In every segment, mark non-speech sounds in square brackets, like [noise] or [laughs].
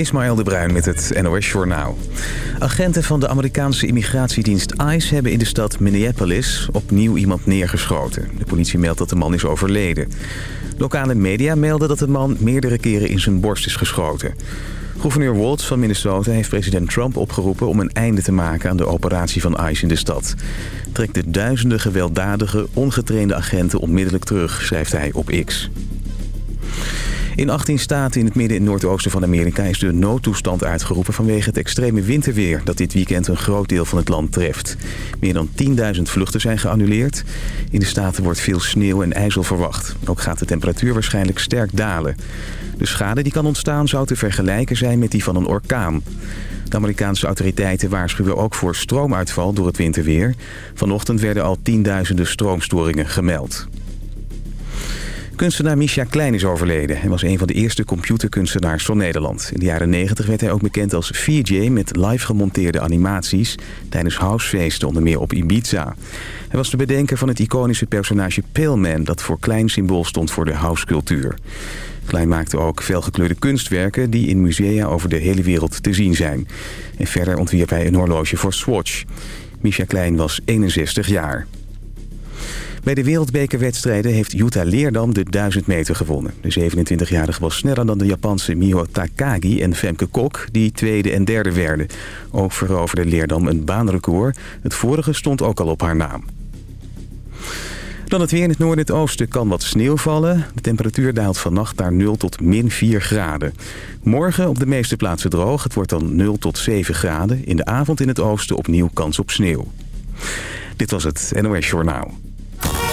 Ismaël de Bruin met het NOS Journaal. Agenten van de Amerikaanse immigratiedienst ICE hebben in de stad Minneapolis opnieuw iemand neergeschoten. De politie meldt dat de man is overleden. Lokale media melden dat de man meerdere keren in zijn borst is geschoten. Gouverneur Waltz van Minnesota heeft president Trump opgeroepen om een einde te maken aan de operatie van ICE in de stad. Trekt de duizenden gewelddadige, ongetrainde agenten onmiddellijk terug, schrijft hij op X. In 18 staten in het midden en noordoosten van Amerika is de noodtoestand uitgeroepen vanwege het extreme winterweer dat dit weekend een groot deel van het land treft. Meer dan 10.000 vluchten zijn geannuleerd. In de staten wordt veel sneeuw en ijzel verwacht. Ook gaat de temperatuur waarschijnlijk sterk dalen. De schade die kan ontstaan zou te vergelijken zijn met die van een orkaan. De Amerikaanse autoriteiten waarschuwen ook voor stroomuitval door het winterweer. Vanochtend werden al tienduizenden stroomstoringen gemeld. Kunstenaar Misha Klein is overleden. Hij was een van de eerste computerkunstenaars van Nederland. In de jaren 90 werd hij ook bekend als 4J met live gemonteerde animaties... tijdens housefeesten, onder meer op Ibiza. Hij was de bedenker van het iconische personage Paleman... dat voor klein symbool stond voor de housecultuur. Klein maakte ook felgekleurde kunstwerken die in musea over de hele wereld te zien zijn. En verder ontwierp hij een horloge voor Swatch. Misha Klein was 61 jaar. Bij de wereldbekerwedstrijden heeft Jutta Leerdam de 1000 meter gewonnen. De 27-jarige was sneller dan de Japanse Miho Takagi en Femke Kok... die tweede en derde werden. Ook veroverde Leerdam een baanrecord. Het vorige stond ook al op haar naam. Dan het weer in het noorden en het oosten kan wat sneeuw vallen. De temperatuur daalt vannacht naar 0 tot min 4 graden. Morgen op de meeste plaatsen droog. Het wordt dan 0 tot 7 graden. In de avond in het oosten opnieuw kans op sneeuw. Dit was het NOS Journaal.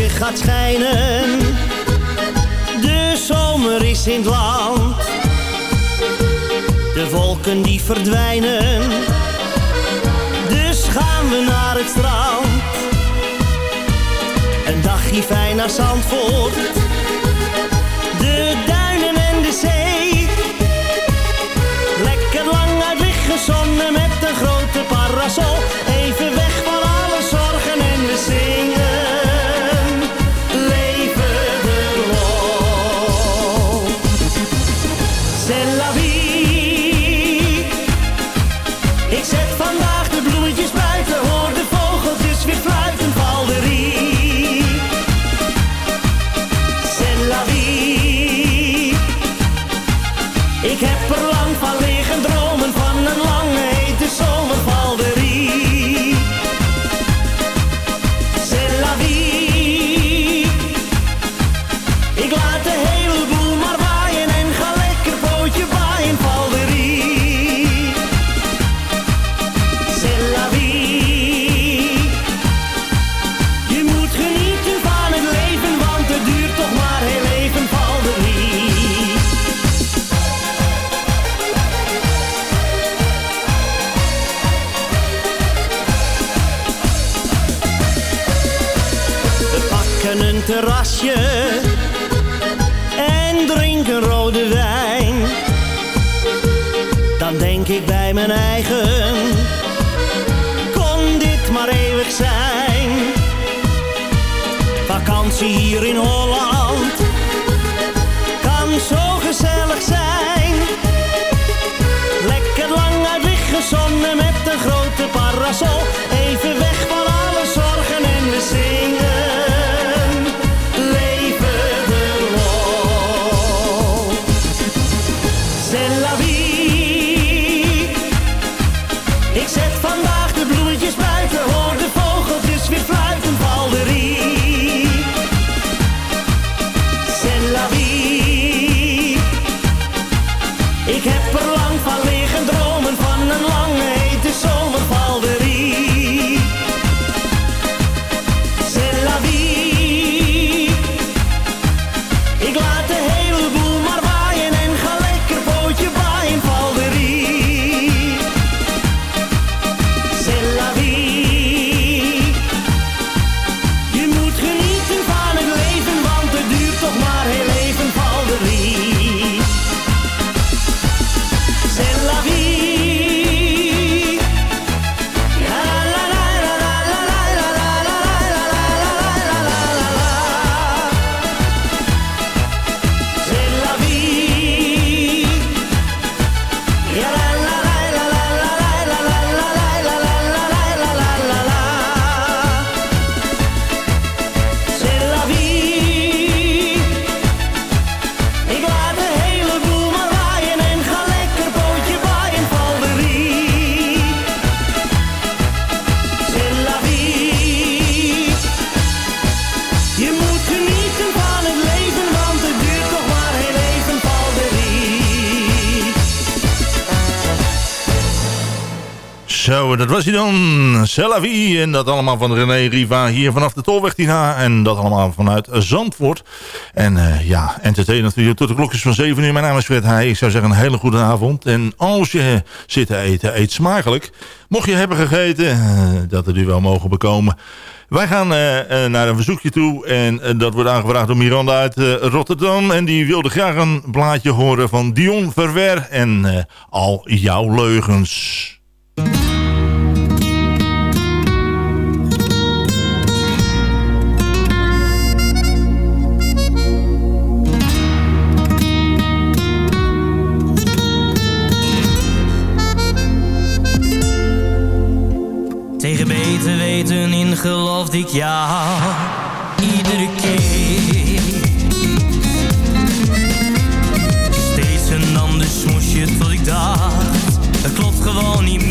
Zonnetje gaat schijnen. De zomer is in het land. De wolken die verdwijnen. Dus gaan we naar het strand. Een dagje fijn naar Zandvoort. De duinen en de zee. Lekker lang uit liggen zonnen met een grote parasol. Terrasje en drink een rode wijn. Dan denk ik bij mijn eigen, kon dit maar eeuwig zijn. Vakantie hier in Holland, kan zo gezellig zijn. Lekker lang uit liggen zonnen met een grote parasol, even weg dat was hij dan. Cellavi en dat allemaal van René Riva hier vanaf de Tolweg Tina. En dat allemaal vanuit Zandvoort. En uh, ja, entertainen natuurlijk tot de klokjes van 7 uur. Mijn naam is Fred Heij. Ik zou zeggen een hele goede avond. En als je zit te eten, eet smakelijk. Mocht je hebben gegeten, uh, dat er u wel mogen bekomen. Wij gaan uh, naar een verzoekje toe en dat wordt aangevraagd door Miranda uit Rotterdam. En die wilde graag een blaadje horen van Dion Verwer en al jouw leugens. Beter weten in geloofde ik jou. Iedere keer. Steeds een ander smoesje tot ik dacht. Het klopt gewoon niet meer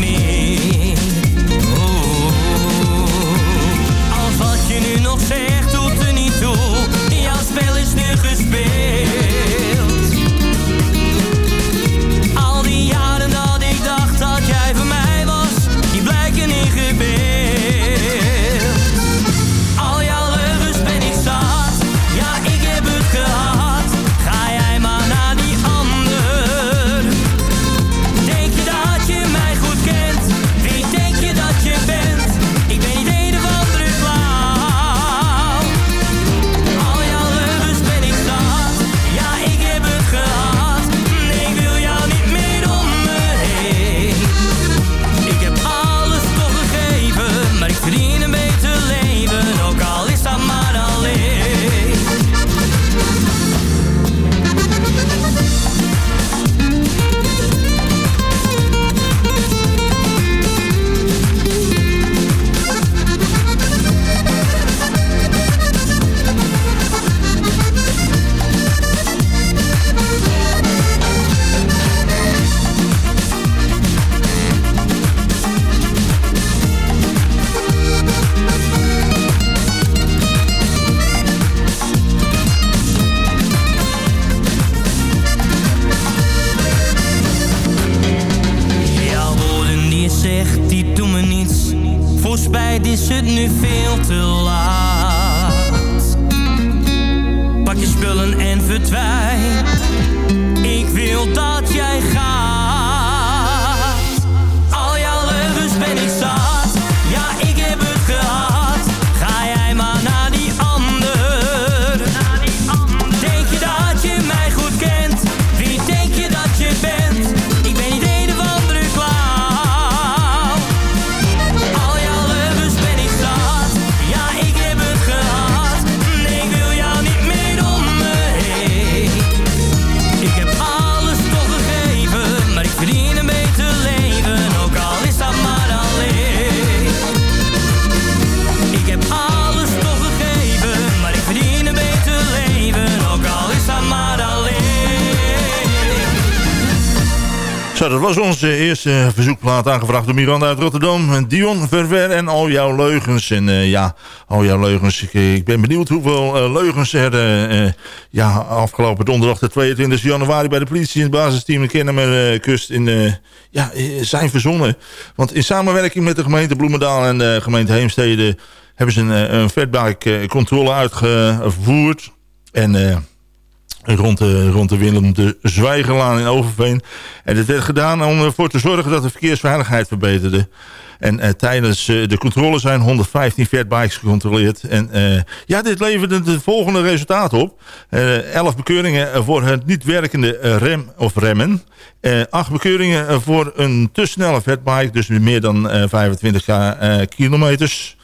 Zo, dat was onze eerste verzoekplaat aangevraagd door Miranda uit Rotterdam. Dion Verver en al jouw leugens. En eh, ja, al jouw leugens. Ik, ik ben benieuwd hoeveel eh, leugens er eh, eh, ja, afgelopen donderdag de 22 januari bij de politie in het basisteam in kust in, eh, ja, eh, zijn verzonnen. Want in samenwerking met de gemeente Bloemendaal en de gemeente Heemstede hebben ze een, eh, een eh, uitgevoerd. En... rond de, rond de Willem de Zwijgerlaan in Overveen. En dit werd gedaan om ervoor te zorgen dat de verkeersveiligheid verbeterde. En eh, tijdens eh, de controle zijn 115 fatbikes gecontroleerd. En eh, ja, dit leverde het volgende resultaat op. Eh 11 bekeuringen voor het niet werkende rem of remmen. Eh 8 bekeuringen voor een te snelle fatbike, dus meer dan eh 25 eh, kilometers.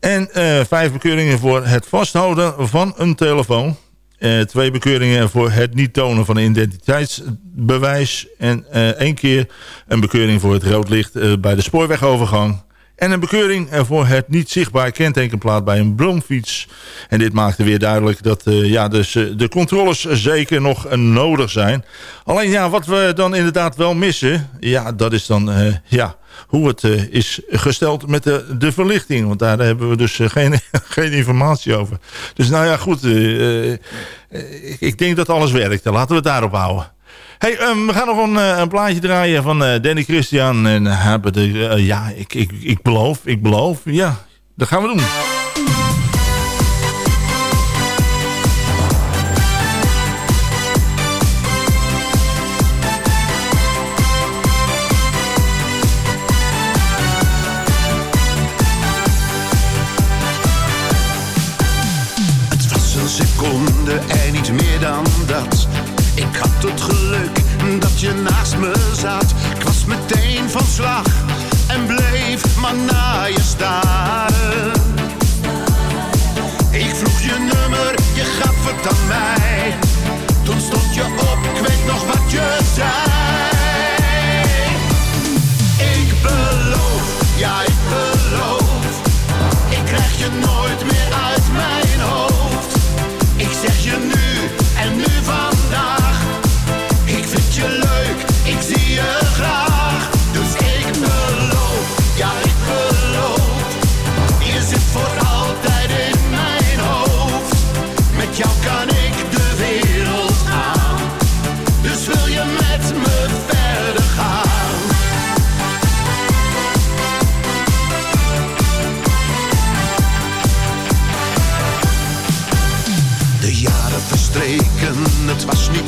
En eh vijf bekeuringen voor het vasthouden van een telefoon. Eh, twee bekeuringen voor het niet tonen van een identiteitsbewijs. En eh, één keer een bekeuring voor het rood licht eh, bij de spoorwegovergang. En een bekeuring voor het niet zichtbaar kentekenplaat bij een bromfiets. En dit maakte weer duidelijk dat eh, ja, dus, eh, de controles zeker nog nodig zijn. Alleen ja, wat we dan inderdaad wel missen... ja, dat is dan eh, ja, hoe het is gesteld met de, verlichting. Want daar hebben we dus geen, [laughs] geen informatie over. Dus nou ja, goed. ik, ik denk dat alles werkt. Laten we het daarop houden. Hey, um, we gaan nog een, een plaatje draaien van uh, Danny Christian. En hebben de, uh, ja, ik, ik, ik beloof, ik beloof. Ja, dat gaan we doen. en niet meer dan dat. Ik had het geluk je naast me zat. Ik was meteen van slag en bleef maar naar je staren. Ik vroeg je nummer, je gaf het aan mij. Toen stond je op, ik weet nog wat je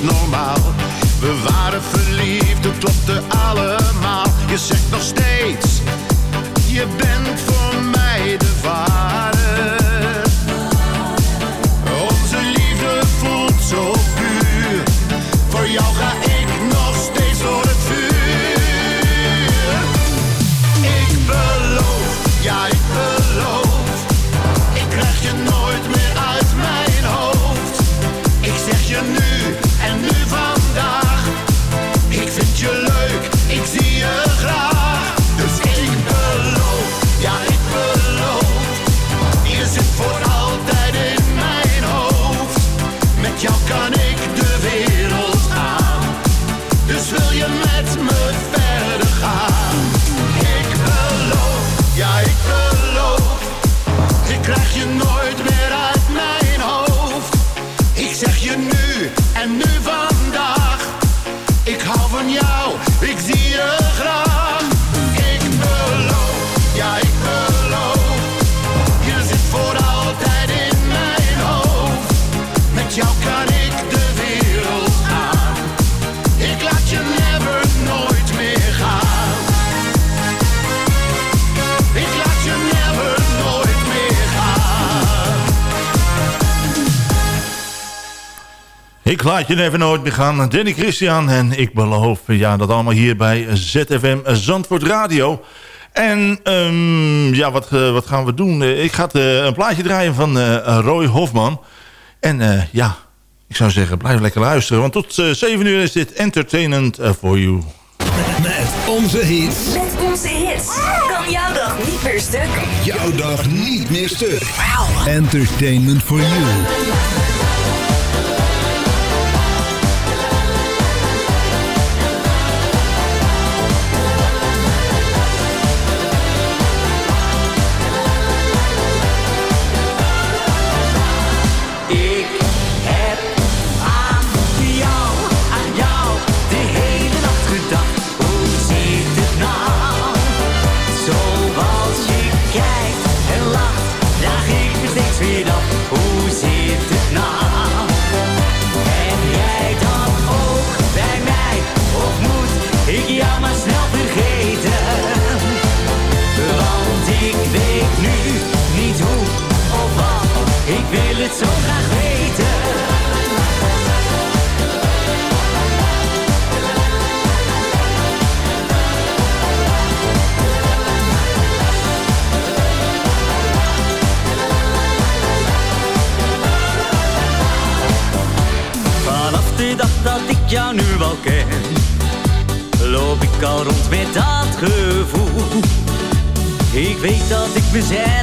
normaal. We waren verliefd, het klopte allemaal. Je zegt nog steeds, je bent laat je even nooit meer gaan. Danny Christian en ik beloof ja, dat allemaal hier bij ZFM Zandvoort Radio. En um, ja, wat, uh, wat gaan we doen? Uh, ik ga uh, een plaatje draaien van Roy Hofman. En ja, ik zou zeggen, blijf lekker luisteren. Want tot 7 uur is dit entertainment for you. Met onze hits. Met onze hits. Kan jouw dag niet meer stuk. Jouw dag niet meer stuk. Wow. Entertainment for you. Weet dat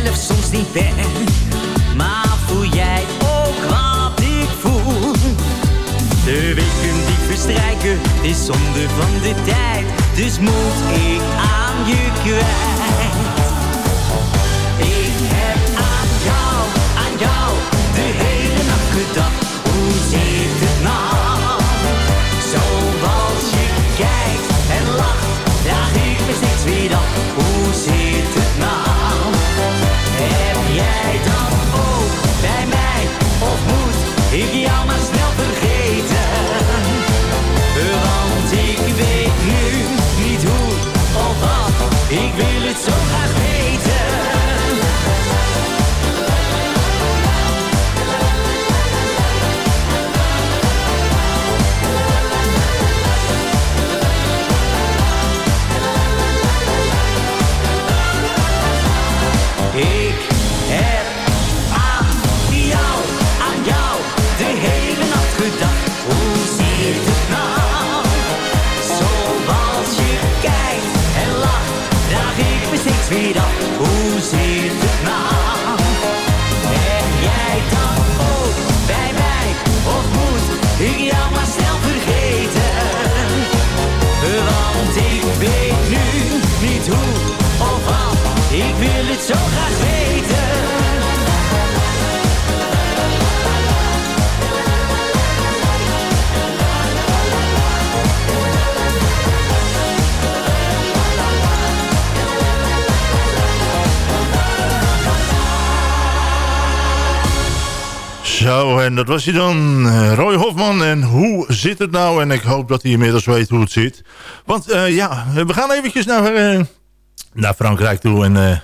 dat was hij dan, eh, Roy Hofman. En hoe zit het nou? En ik hoop dat hij inmiddels weet hoe het zit. Want eh, ja, we gaan eventjes naar, eh, naar Frankrijk toe. En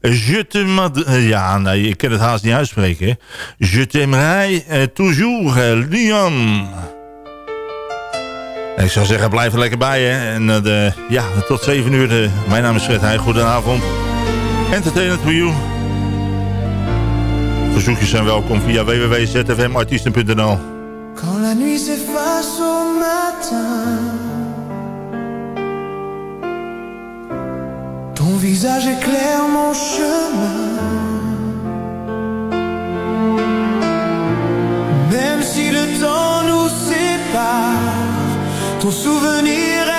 je te ja, nee, ik kan het haast niet uitspreken. Je t'aimerai toujours, Lyon. Ik zou zeggen, blijf er lekker bij. Hè? En de, ja, tot 7 uur. mijn naam is Fred Heij. Goedenavond. Entertainment for you. Verzoekjes zijn welkom via www.zfmartiesten.nl Quand la nuit s'efface au matin Ton visage éclaire mon chemin. Même si le temps nous sépare Ton souvenir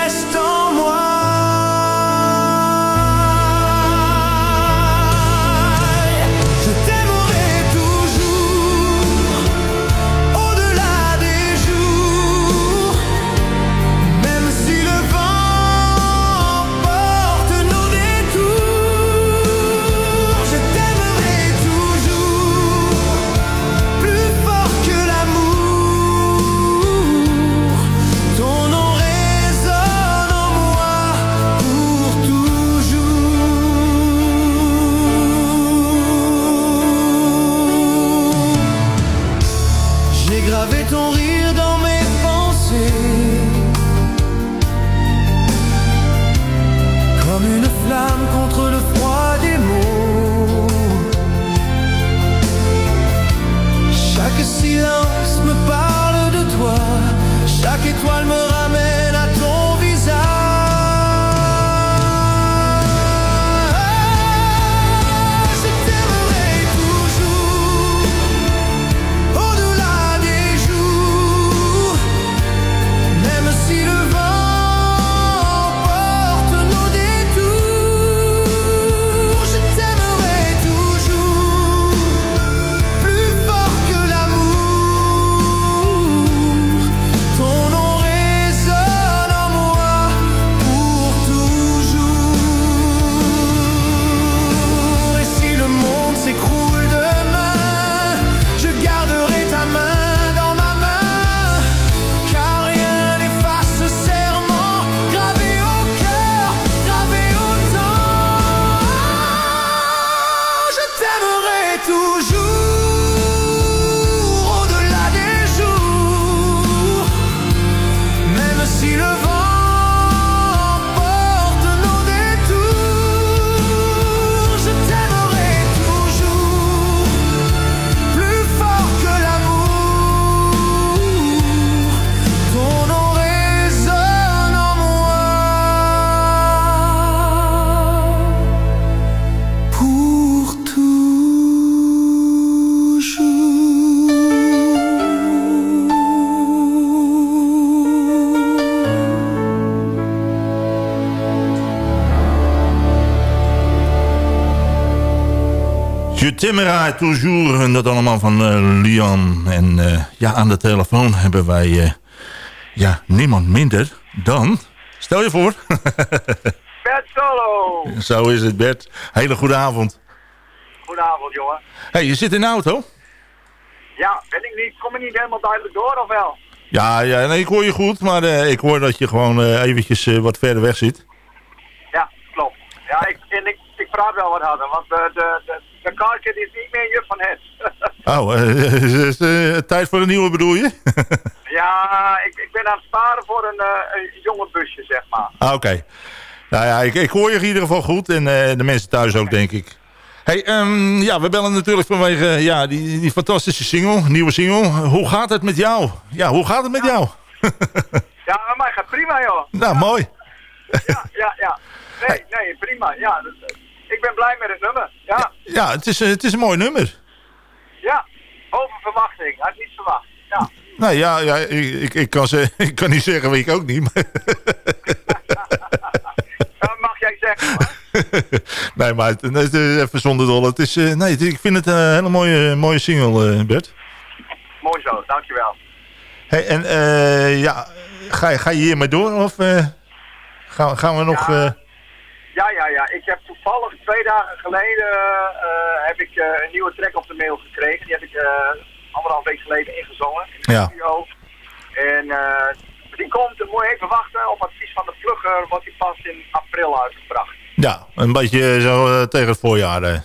Timmera, Toujours. En dat allemaal van eh, Lian. En eh, ja, aan de telefoon hebben wij eh, ja, niemand minder dan... Stel je voor. [laughs] Bert Solo. Zo is het, Bert. Hele goede avond. Goedenavond, jongen. hey, je zit in de auto? Ja, ben ik niet. Kom ik niet helemaal duidelijk door, of wel? Ja, ja ik hoor je goed, maar ik hoor dat je gewoon eventjes wat verder weg zit. Ja, klopt. Ja, ik, en ik, ik praat wel wat harder, want de, de de karkit is niet meer juf van het. Oh, eh, is het, eh, tijd voor een nieuwe bedoel je? [laughs] ja, ik, ik ben aan het sparen voor een, eh, een jonge busje, zeg maar. ah, oké. Nou ja, ik, ik hoor je in ieder geval goed en eh, de mensen thuis ook, denk ik. Hey, ehm, ja, we bellen natuurlijk vanwege ja, die, die fantastische single, nieuwe single. Hoe gaat het met jou? Ja, hoe gaat het met jou? [laughs] Ja, maar mij gaat prima, joh. Nou, mooi. Ja, ja, ja. Nee, nee, prima. Ja, eh, ik ben blij met het nummer. Ja, Ja, het is, eh, het is een mooi nummer. ja. Boven verwachting. Had niet verwacht. Ja. Nou ja, ja ik, ik, ik kan ze, [laughs] ik kan niet zeggen wie ik ook niet. Maar [laughs] Dat mag jij zeggen, maar. [laughs] nee, maar het, is even zonder dolle. Het is, eh, nee, het- ik vind het een hele mooie, mooie single, eh, Bert. Mooi zo, dankjewel. Hey, en ja, ga, je- ga je hiermee door of gaan, gaan we nog... eh, Ja, ja, ja. Ik heb toevallig twee dagen geleden eh, heb ik eh, een nieuwe track op de mail gekregen. Die heb ik eh, anderhalf week geleden ingezongen in de Ja. studio. En die komt, dan moet je even wachten. Op advies van de plugger wordt die pas in april uitgebracht. ja, een beetje zo tegen het voorjaar. eh.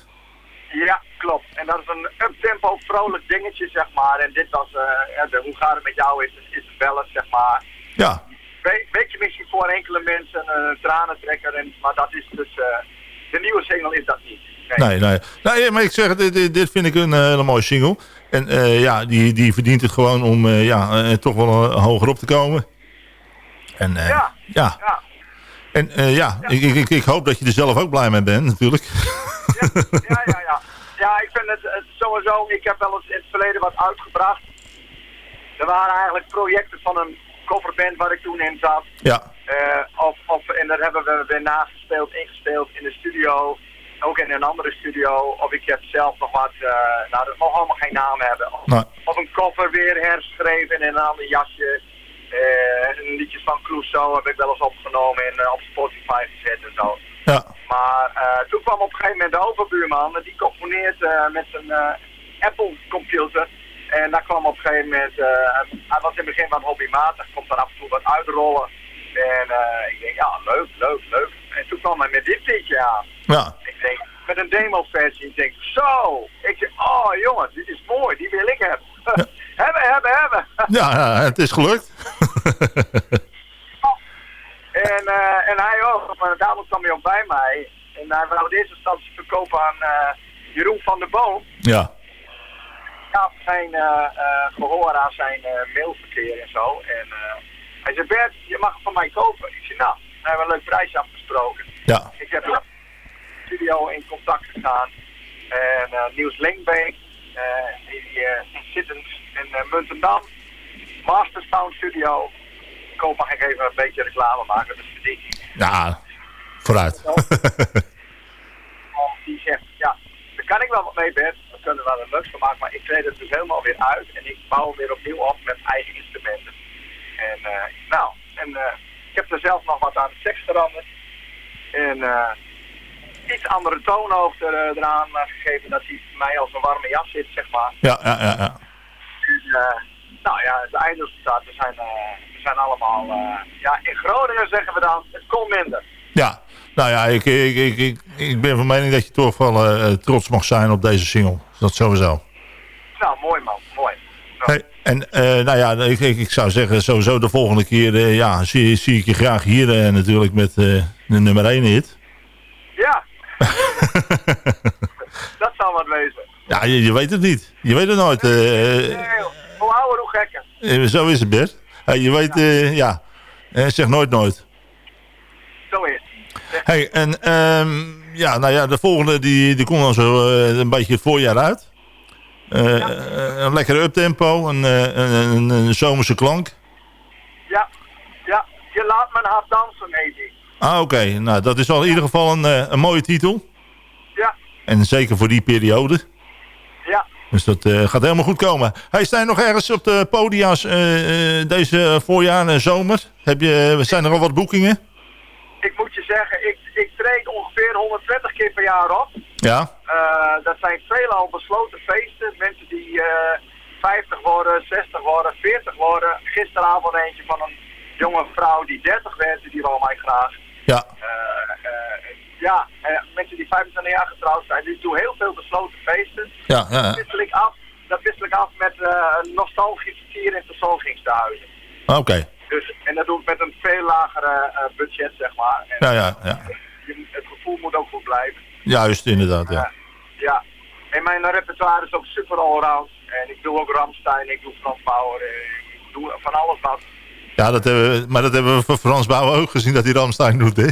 Ja, klopt. En dat is een uptempo vrolijk dingetje, zeg maar. En dit was, de, hoe gaat het met jou, is, is het bellen, zeg maar. Ja, We, beetje misschien voor enkele mensen een tranentrekker, en, maar dat is dus, de nieuwe single is dat niet. nee, nee. nee maar ik zeg, dit, dit, vind ik een eh, hele mooie single. En eh, ja, die, die verdient het gewoon om eh, ja, toch wel hoger op te komen. En Ja. ja. Ja. En eh, ja, Ik, ik, ik, ik hoop dat je er zelf ook blij mee bent, natuurlijk. Ja, ja, ja. Ja, ik vind het, het sowieso, ik heb wel eens in het verleden wat uitgebracht. Er waren eigenlijk projecten van een coverband waar ik toen in zat. ja, Eh, of, of, en daar hebben we weer nagespeeld, ingespeeld in de studio. Ook in een andere studio. Of ik heb zelf nog wat, eh, nou dat mag allemaal geen naam hebben. Of, Nee. of een cover weer herschreven in een ander jasje. Eh een liedjes van Clouseau heb ik wel eens opgenomen en eh, op Spotify gezet en zo. ja, Maar eh, toen kwam op een gegeven moment de overbuurman, en die componeert eh, met zijn eh, Apple computer. En daar kwam op een gegeven moment, eh, hij was in het begin wat hobbymatig, komt er af en toe wat uitrollen. En eh, ik denk, ja, leuk, leuk, leuk. En toen kwam hij met dit liedje aan. ja. Ik denk, met een demo-versie. Ik denk, zo. Ik zeg, oh jongens, dit is mooi, die wil ik hebben. [laughs] hebben, hebben, hebben. Ja, het is gelukt. [laughs] En, eh, en hij ook, maar daarom kwam hij ook bij mij. En hij wou in eerste instantie verkopen aan Jeroen van der Boom. ja, gaf zijn eh, eh, gehoor aan zijn eh, mailverkeer en zo. En hij zei, Bert, je mag het van mij kopen. Ik zei, nou, we hebben een leuk prijsje afgesproken. ja, Ik heb met de studio in contact gegaan. En eh Niels Linkbeek, eh, die eh, zit in, in Muntendam. Master Sound Studio. Ik hoop mag ik even een beetje reclame maken, dat verdient hij. ja, vooruit. [laughs] Die zegt, ja, daar kan ik wel wat mee, Bert. We kunnen wel een leuks van maken, maar ik treed het dus helemaal weer uit. En ik bouw hem weer opnieuw op met eigen instrumenten. En eh, nou, en eh, ik heb er zelf nog wat aan de tekst veranderd. En eh, iets andere toonhoogte er, eraan gegeven, dat hij mij als een warme jas zit, zeg maar. ja, ja, ja, ja. En, nou ja, het eindresultaten zijn, eh, we zijn allemaal, ja, in Groningen zeggen we dan, het kon minder. Ja, nou ja, ik, ik, ik, ik, ik ben van mening dat je toch wel trots mag zijn op deze single. Dat sowieso. Nou, mooi man, mooi. Hey, en eh, nou ja, ik, ik, zou zeggen, sowieso de volgende keer eh, ja, zie, zie ik je graag hier eh, natuurlijk met de nummer 1 hit. Ja. [laughs] dat zou wat wezen. Ja, je, je weet het niet. Je weet het nooit. Nee, hoe ouder, hoe gekker. zo is het best. Hey, je weet, ja, zeg nooit nooit. Zo is het. Hey, en ehm, ja, nou ja, de volgende die, die komt dan zo eh, een beetje het voorjaar uit. Eh, eh, Een lekkere uptempo, een, een, een, een zomerse klank. Ja, ja. Je laat mijn hart dansen, heet die. Ah, oké. Nou, dat is al in ieder geval een, een mooie titel. Ja, En zeker voor die periode. ja, Dus dat gaat helemaal goed komen. Hij sta je nog ergens op de podia's deze voorjaar en zomer? Heb je, zijn er al wat boekingen? Ik moet je zeggen, ik, ik treed ongeveer 120 keer per jaar op. Ja. Eh, dat zijn veelal besloten feesten. Mensen die eh 50 worden, 60 worden, 40 worden. Gisteravond eentje van een jonge vrouw die 30 werd, die wou mij graag. Ja. Eh, eh, ja, eh, mensen die 25 jaar getrouwd zijn. Dus ik doe heel veel besloten feesten. Ja, ja, ja. Dat, wissel ik af, dat wissel ik af met eh, een nostalgisch vier- en verzorgingstehuizen. Oké. Dus, en dat doe ik met een veel lagere eh, budget, zeg maar. En, Ja, ja, ja. het gevoel moet ook goed blijven. Juist, inderdaad, ja. Ja, en mijn repertoire is ook super allround. En ik doe ook Ramstein, ik doe Frans Bauer, eh, ik doe van alles wat. Ja, dat hebben we, maar dat hebben we van Frans Bauer ook gezien dat hij Ramstein doet, hè?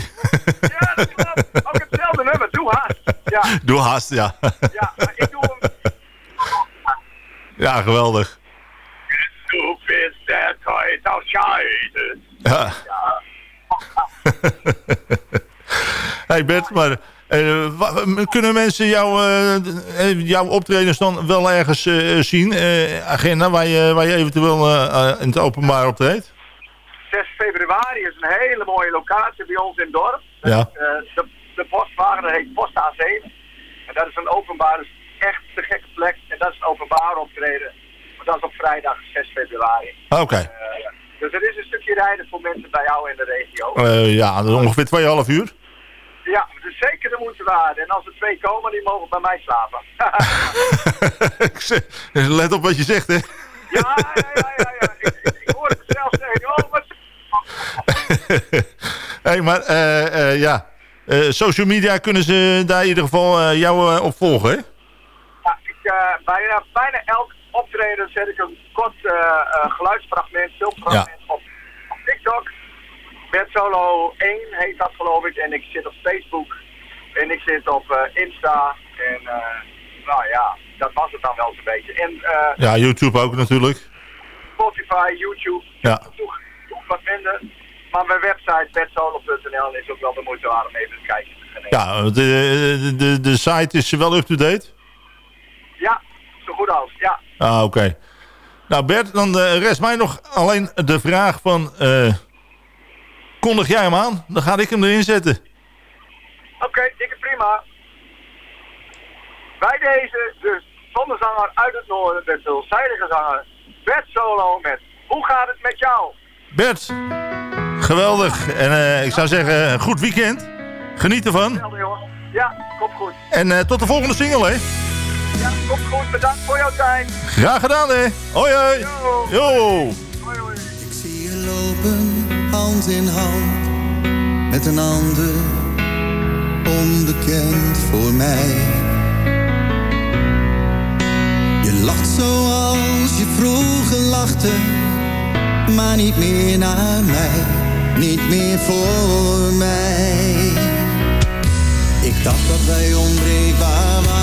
Ook hetzelfde nummer, doe haast. Ja, Doe haast, ja. ja, maar ik doe hem. Ja, geweldig. Der Teut aus Scheide. Ja. hey Bert, maar eh, kunnen mensen jou, eh, eh, jouw optredens dan wel ergens zien? Agenda waar je, waar je eventueel in het openbaar optreedt? 6 februari is een hele mooie locatie bij ons in het dorp. Ja. De, de postwagen, heet Post A7. En dat is een openbaar, dus echt te gekke plek. En dat is een openbaar optreden. Dat is op vrijdag 6 februari. Oké. Eh, dus er is een stukje rijden voor mensen bij jou in de regio. Eh, ja, dat is ongeveer 2,5 uur. Ja, dus zeker de moeite waard. En als er twee komen, die mogen bij mij slapen. [laughs] Let op wat je zegt, hè? ja, ja, ja, ja, ja. Ik, hoor het zelf zeggen. Oh, wat... [laughs] hey, maar eh, ja, social media kunnen ze daar in ieder geval jou op volgen, hè? Ja, ik, bijna, bijna elk optreden zet ik een kort eh, eh, geluidsfragment, filmfragment op, op TikTok. Bert Solo 1 heet dat geloof ik. En ik zit op Facebook. En ik zit op eh, Insta. En nou ja, dat was het dan wel zo'n beetje. En Ja, YouTube ook natuurlijk. Spotify, YouTube. Ja. Toch, toch wat minder. Maar mijn website bertsolo.nl is ook wel de moeite waard om even te kijken. Ja, de, de, de, de site is wel up-to-date? Ja, zo goed als. Ja. Ah, oké. Nou Bert, dan eh, rest mij nog alleen de vraag van... eh, kondig jij hem aan? Dan ga ik hem erin zetten. Oké, dikke prima. Bij deze de zonnezanger uit het noorden, de veelzijdige zanger Bert Solo met Hoe gaat het met jou? Bert, geweldig. En eh, ik zou zeggen, een goed weekend. Geniet ervan. Ja, komt goed. En tot de volgende single, hè? Ja, komt goed. Bedankt voor jouw tijd. Graag gedaan, hè? Hoi, hoi. Yo. Ik zie je lopen, hand in hand, met een ander, onbekend voor mij. Je lacht zoals je vroeger lachte, maar niet meer naar mij, niet meer voor mij. Ik dacht dat wij onbreekbaar waren,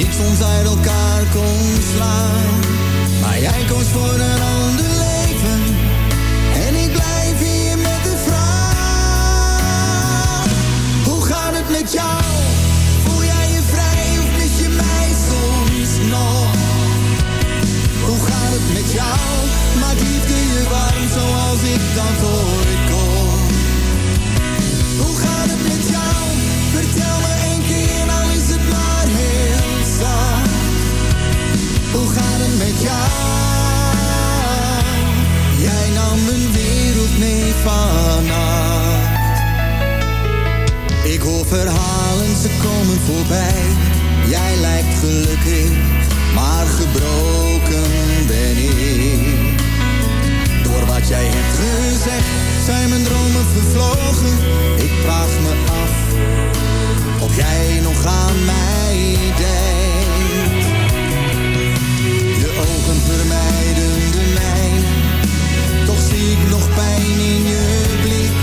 dat niets ons uit elkaar kon slaan. Maar jij koos voor een ander leven en ik blijf hier met de vraag: Hoe gaat het met jou? Voel jij je vrij of mis je mij soms nog? Hoe gaat het met jou? Maakt liefde je warm zoals ik dat ooit kon? Hoe gaat het met jou? Gaat het met jou? Jij nam mijn wereld mee vannacht. Ik hoor verhalen, ze komen voorbij. Jij lijkt gelukkig, maar gebroken ben ik. Door wat jij hebt gezegd, zijn mijn dromen vervlogen. Ik vraag me af of jij nog aan mij denkt. Ogen vermijden de mijn, toch zie ik nog pijn in je blik.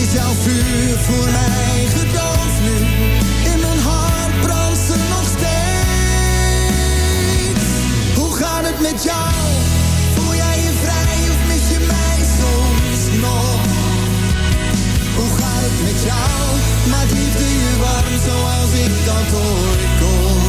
Is jouw vuur voor mij gedoofd nu? In mijn hart brandt ze nog steeds. Hoe gaat het met jou? Voel jij je vrij of mis je mij soms nog? Hoe gaat het met jou? Maakt liefde je warm zoals ik dat ooit kon?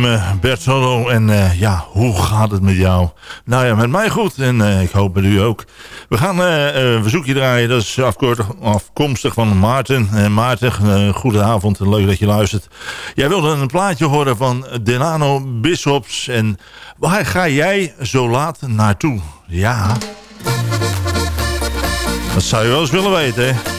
Nummer. Bert Solo. En uh, ja, hoe gaat het met jou? Nou ja, met mij goed. En uh, ik hoop met u ook. We gaan uh, een verzoekje draaien. Dat is afkomstig van Maarten. Maarten, goedenavond. Leuk dat je luistert. Jij wilde een plaatje horen van Delano Bishops. En waar ga jij zo laat naartoe? Ja. Dat zou je wel eens willen weten, hè?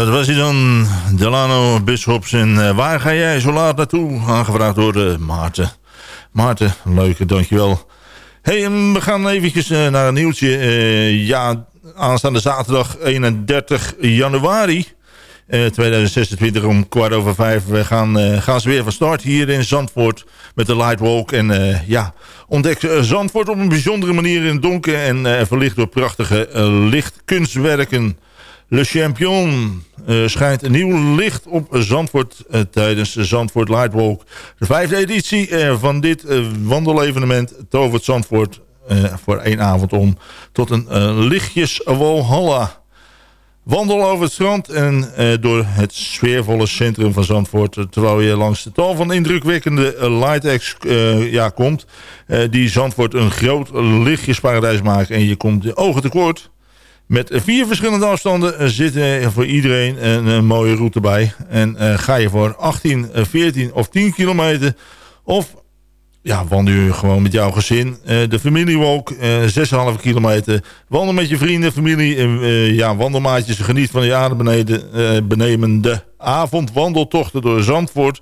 Dat was hij dan. Delano Bishops. En eh, waar ga jij zo laat naartoe? Aangevraagd door eh, Maarten. Maarten, leuk, dankjewel. hey, we gaan eventjes eh, naar een nieuwtje. Ja, aanstaande zaterdag 31 januari... eh, 2026 om kwart over vijf we gaan, gaan ze weer van start hier in Zandvoort met de Lightwalk. En ja, ontdek Zandvoort op een bijzondere manier in het donker en verlicht door prachtige lichtkunstwerken. Le Champion eh, schijnt een nieuw licht op Zandvoort eh, tijdens de Zandvoort Lightwalk. De vijfde editie eh, van dit wandelevenement tovert Zandvoort voor één avond om tot een lichtjes Walhalla. Wandel over het strand en door het sfeervolle centrum van Zandvoort... terwijl je langs de tal van indrukwekkende eh, ja, komt... die Zandvoort een groot lichtjesparadijs maken en je komt de ogen tekort... Met vier verschillende afstanden zit er voor iedereen een, mooie route bij. En uh, ga je voor 18, 14 of 10 kilometer... of ja, wandel je gewoon met jouw gezin. De familiewalk, uh, 6,5 kilometer. Wandel met je vrienden, familie, ja, wandelmaatjes. Geniet van de adembenemende benemende avondwandeltochten door Zandvoort.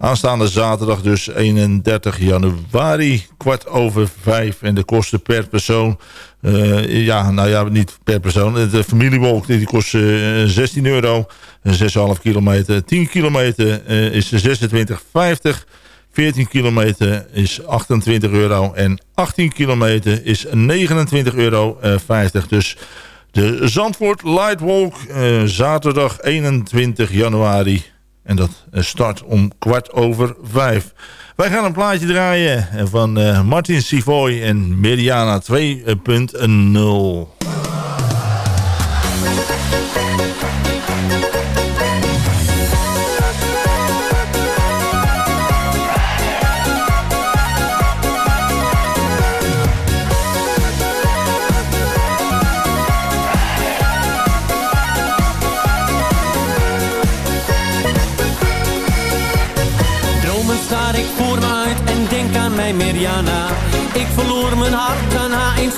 Aanstaande zaterdag dus 31 januari, kwart over vijf. En de kosten per persoon, uh, ja, nou ja, niet per persoon. De familiewalk die kost uh, 16 euro, 6,5 kilometer. 10 kilometer uh, is 26,50 14 kilometer is 28 euro en 18 kilometer is 29,50 euro. Dus de Zandvoort Lightwalk, zaterdag 21 januari. En dat start om kwart over vijf. Wij gaan een plaatje draaien van uh, Martin Sivoy en Meriana 2.0.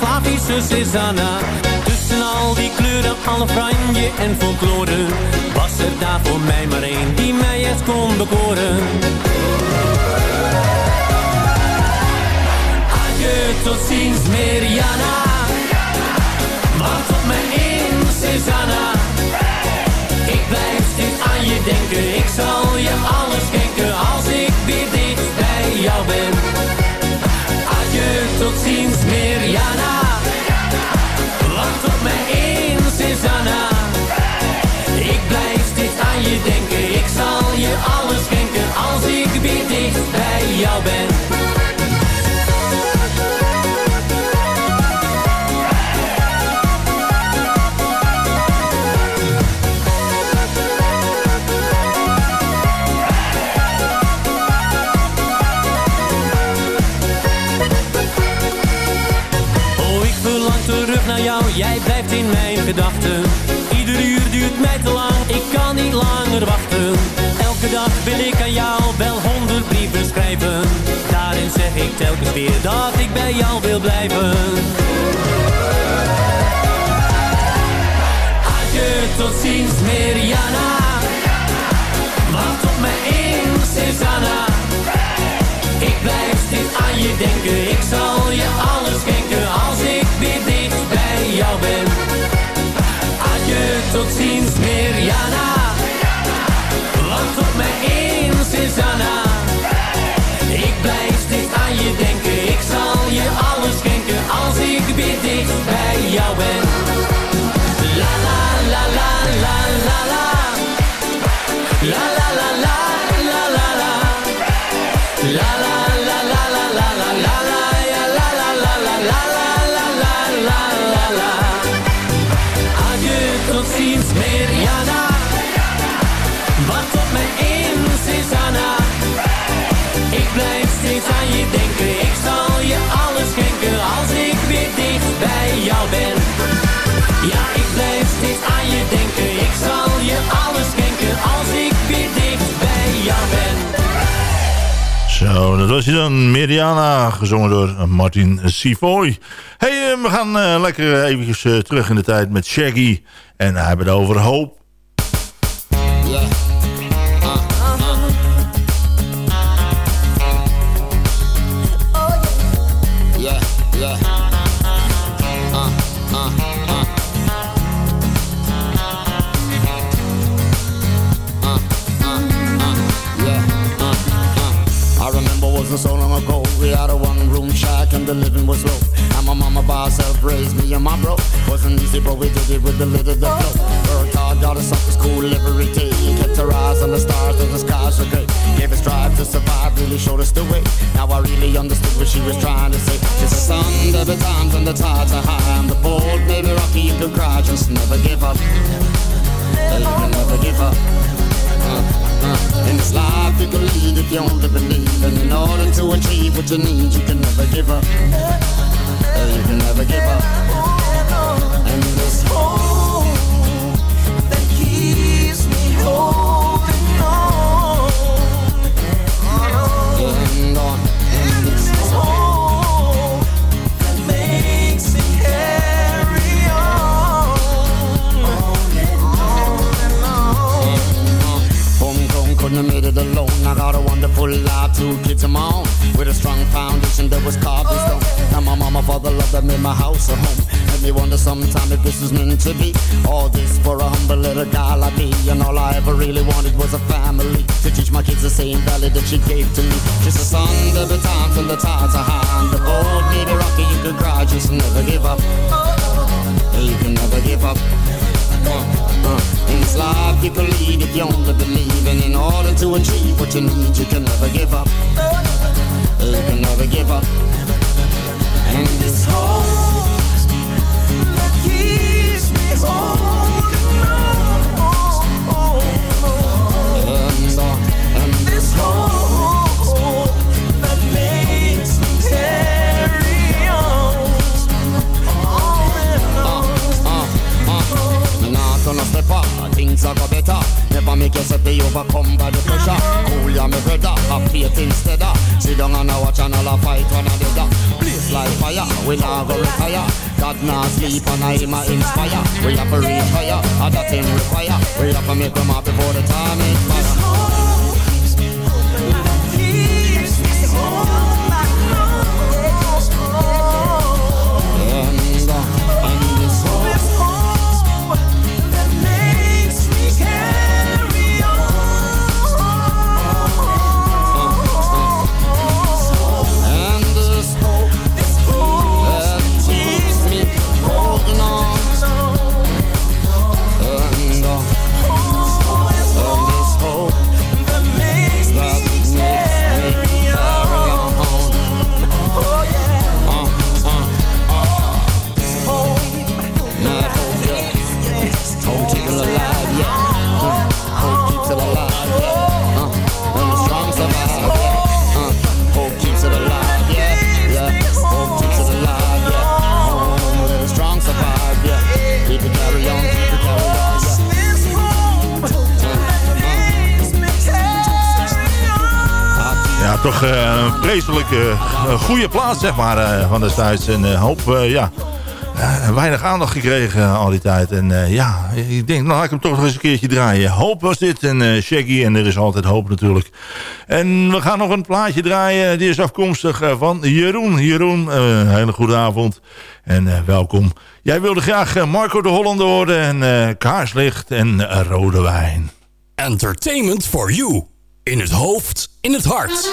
Slavische Susanna. Tussen al die kleuren, alle franje en folklore. Was er daar voor mij maar één die mij eens kon bekoren. Adieu, tot ziens Mirjana. Wacht op me in, Susanna. Ik blijf steeds aan je denken, ik zal je alles schenken als ik weer dicht bij jou ben tot ziens jou ben. беда dicht bij jou ben. Dat was hij dan. Meriana, gezongen door Martin Sivoy. hey, uh, we gaan uh, lekker eventjes uh, terug in de tijd met Shaggy. En hij hebben het over hoop. Maar waren van destijds. En eh, hoop, eh, ja, weinig aandacht gekregen al die tijd. En ja, ik denk, nou ga ik hem toch nog eens een keertje draaien. Hoop was dit en Shaggy en er is altijd hoop natuurlijk. En we gaan nog een plaatje draaien. Die is afkomstig van Jeroen. Jeroen, een hele goede avond en welkom. Jij wilde graag Marco de Hollander worden en kaarslicht en rode wijn. Entertainment for you. In het hoofd, in het hart.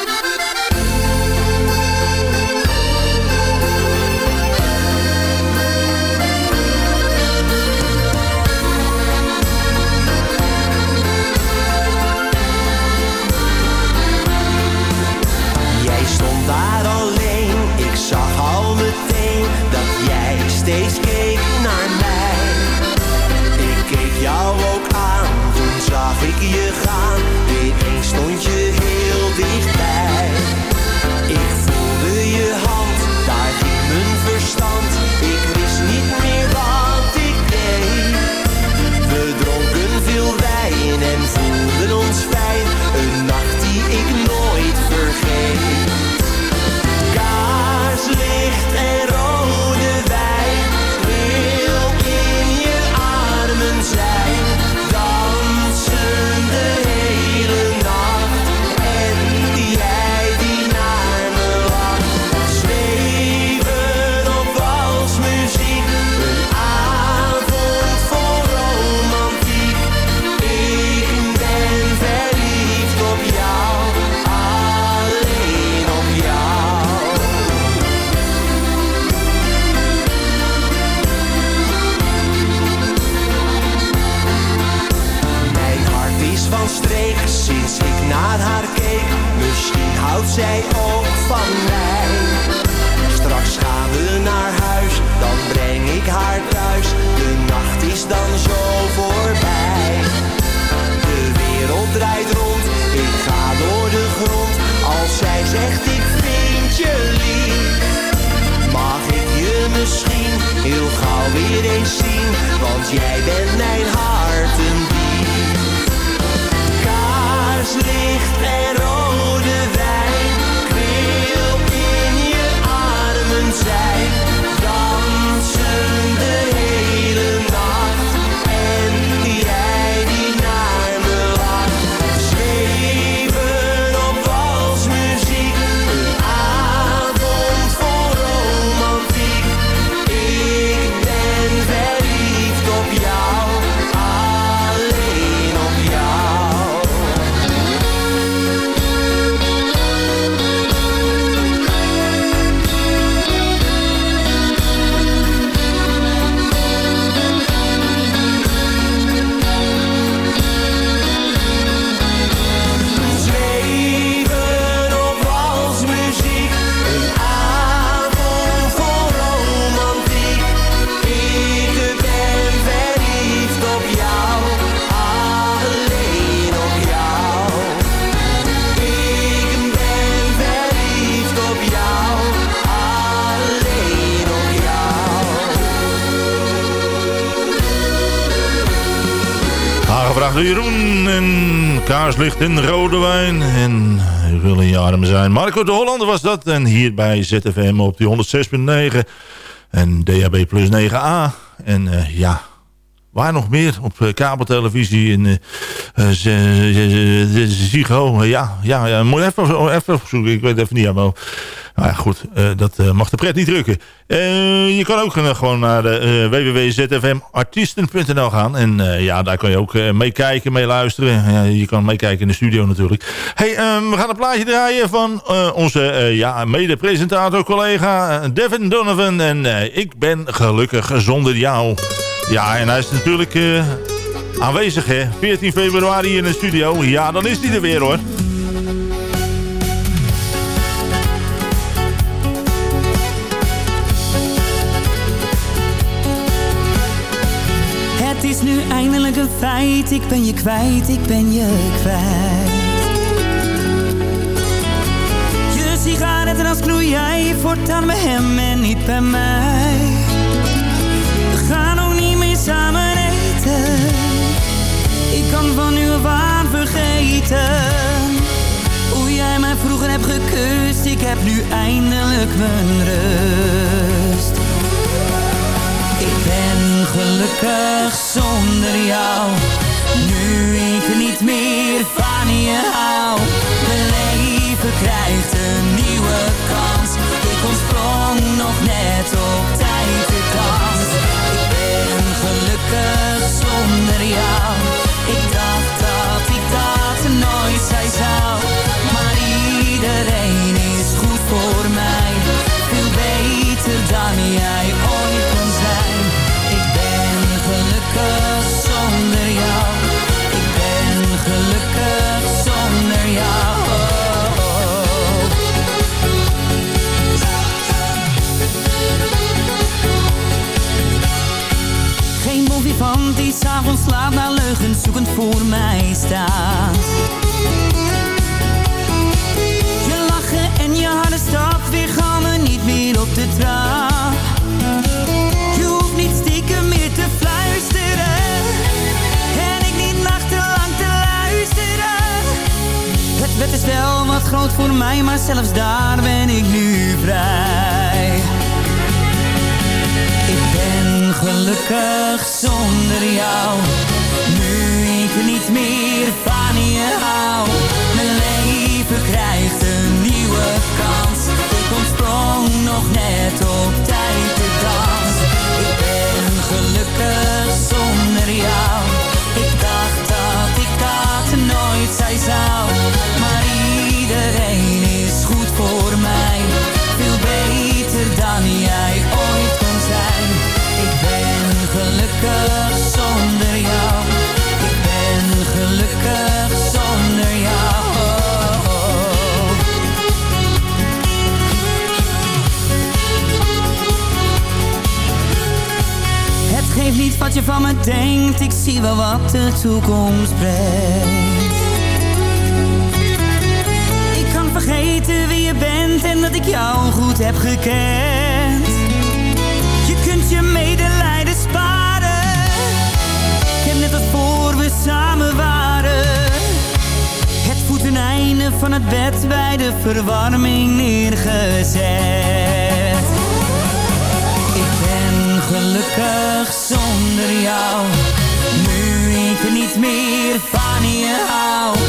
Kaarslicht en rode wijn. En wil in je armen zijn. Marco de Hollander was dat. En hier bij ZFM op die 106.9. En DHB plus 9A. En uh, ja, waar nog meer? Op uh, kabeltelevisie in uh, Zigo. Ja, ja, ja, moet even, even opzoeken. Ik weet even niet. Maar nou ja, goed, dat mag de pret niet drukken. Je kan ook gewoon naar www.zfmartiesten.nl gaan. En ja, daar kan je ook meekijken, meeluisteren. Je kan meekijken in de studio natuurlijk. hey, um, we gaan een plaatje draaien van onze ja, mede-presentator, collega Devin Donovan. En ik ben gelukkig zonder jou. Ja, en hij is natuurlijk aanwezig, hè. 14 februari in de studio. Ja, dan is hij er weer, hoor. Het is nu eindelijk een feit, ik ben je kwijt, ik ben je kwijt. Je sigaretten als knoei jij voortaan bij hem en niet bij mij. Kan van nu af vergeten. Hoe jij mij vroeger hebt gekust, ik heb nu eindelijk mijn rust. Ik ben gelukkig zonder jou. Nu ik niet meer van je hou. Van die s'avonds laat naar leugens zoekend voor mij staat. Je lachen en je harde stap weergalmen niet meer op de trap. Je hoeft niet stiekem meer te fluisteren. En ik niet nachtenlang te luisteren. Het bed is wel wat groot voor mij, maar zelfs daar ben ik nu vrij. Ben gelukkig zonder jou. Nu ik niet meer van je hou. Mijn leven krijgt een nieuwe kans. Ik ontsprong nog net op tijd de dans. Ik ben gelukkig zonder jou. Ik dacht dat ik dat nooit zei zou. Zonder jou. Ik ben gelukkig zonder jou. Het geeft niet wat je van me denkt. Ik zie wel wat de toekomst brengt. Ik kan vergeten wie je bent en dat ik jou goed heb gekend. Je kunt je medelijden samen waren. Het voeteneinde van het bed bij de verwarming neergezet. Ik ben gelukkig zonder jou. Nu ik niet meer van je hou.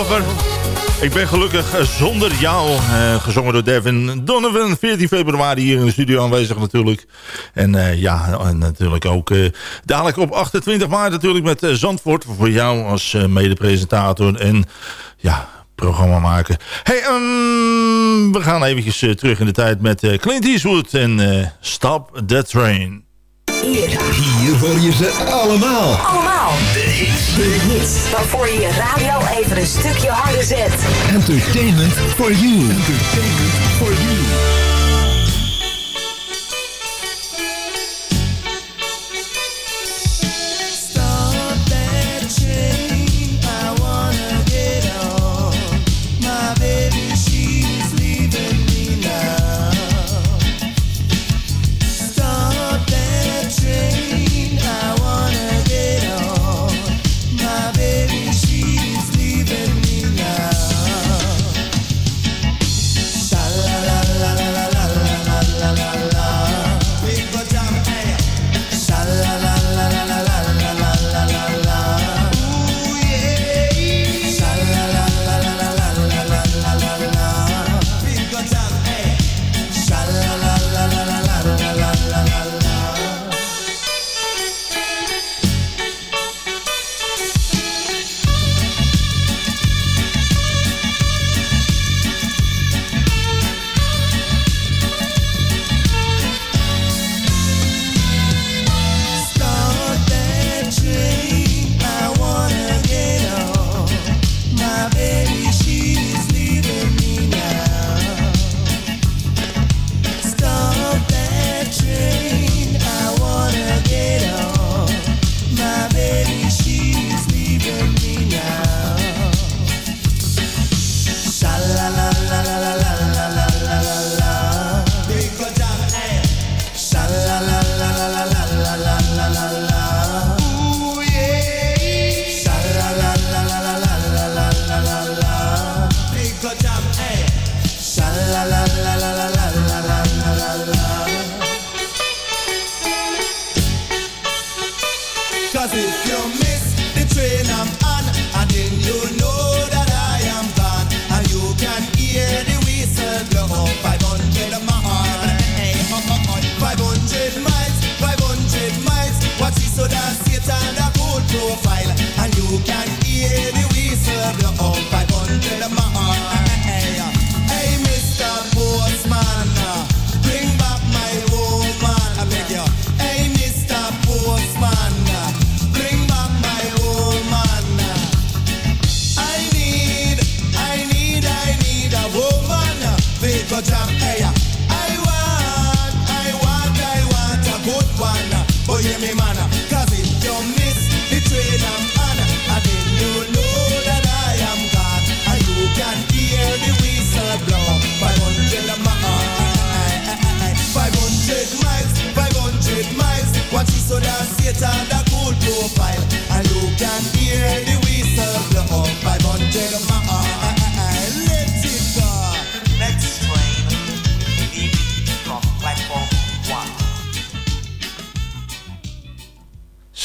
Koffer. Ik ben gelukkig eh, zonder jou. Uh, gezongen door Devin Donovan. 14 februari hier in de studio aanwezig natuurlijk. En uh, ja, en natuurlijk ook uh, dadelijk op 28 maart natuurlijk met Zandvoort. Voor jou als mede-presentator. En ja, programma maken. Hey, um, we gaan eventjes terug in de tijd met Clint Eastwood. En Stop the Train. 4. Hier hoor je ze allemaal. Allemaal. De. Waarvoor je je radio even een stukje harder zet. Entertainment for you. Entertainment for you.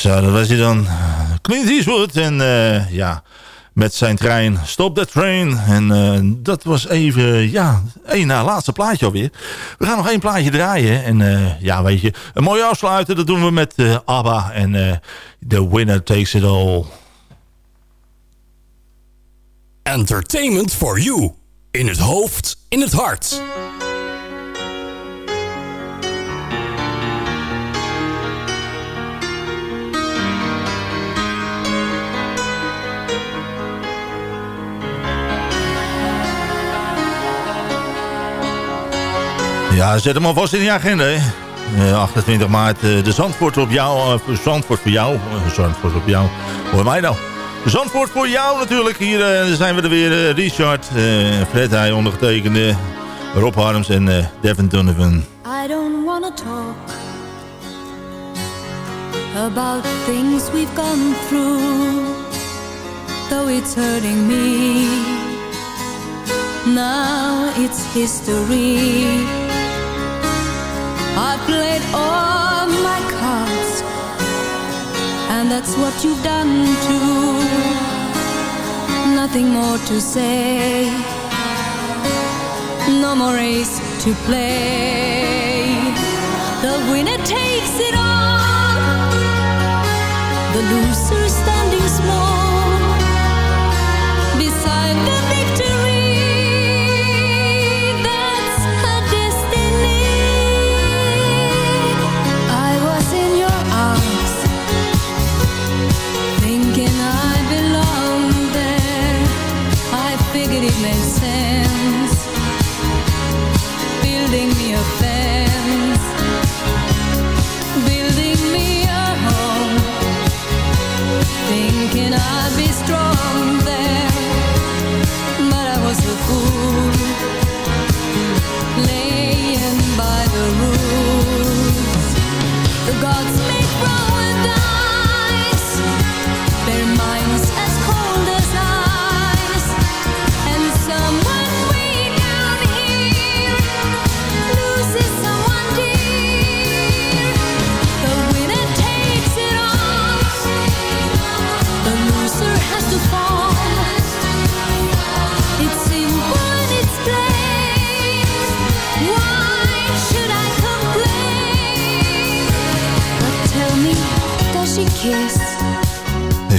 Zo, dat was hij dan. Clint Eastwood en eh, ja, met zijn trein Stop That Train. En eh, dat was even, ja, één na laatste plaatje alweer. We gaan nog één plaatje draaien. En eh, ja, weet je, een mooi afsluiten. Dat doen we met eh, ABBA en eh, The Winner Takes It All. Entertainment for you. In het hoofd, in het hart. Ja, zet hem alvast in je agenda. hè. Eh, 28 maart, eh, de Zandvoort op jou. eh, Zandvoort voor jou. Eh, Zandvoort op jou. Hoor mij nou. Zandvoort voor jou natuurlijk. Hier eh, zijn we er weer. eh, Richard, eh, Fred Heij, ondergetekende. Rob Harms en eh, Devin Donovan. I don't wanna talk about things we've gone through, though it's hurting me. Now it's history. I played all my and that's what you've done too. Nothing more to say, no more race to play. The winner takes it all, the loser standing small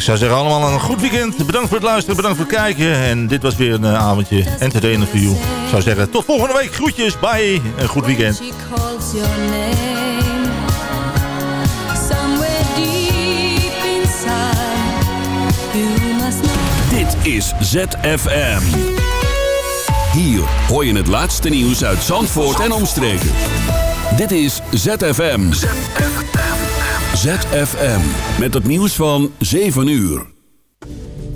zou zeggen allemaal een goed weekend. Bedankt voor het luisteren, bedankt voor het kijken. En dit was weer een eh, avondje entertainer voor you. Ik zou zeggen tot volgende week. Groetjes, bye. Een goed weekend. Dit is ZFM. Hier hoor je het laatste nieuws uit Zandvoort en omstreken. Dit is ZFM. ZFM. Met het nieuws van 7 uur.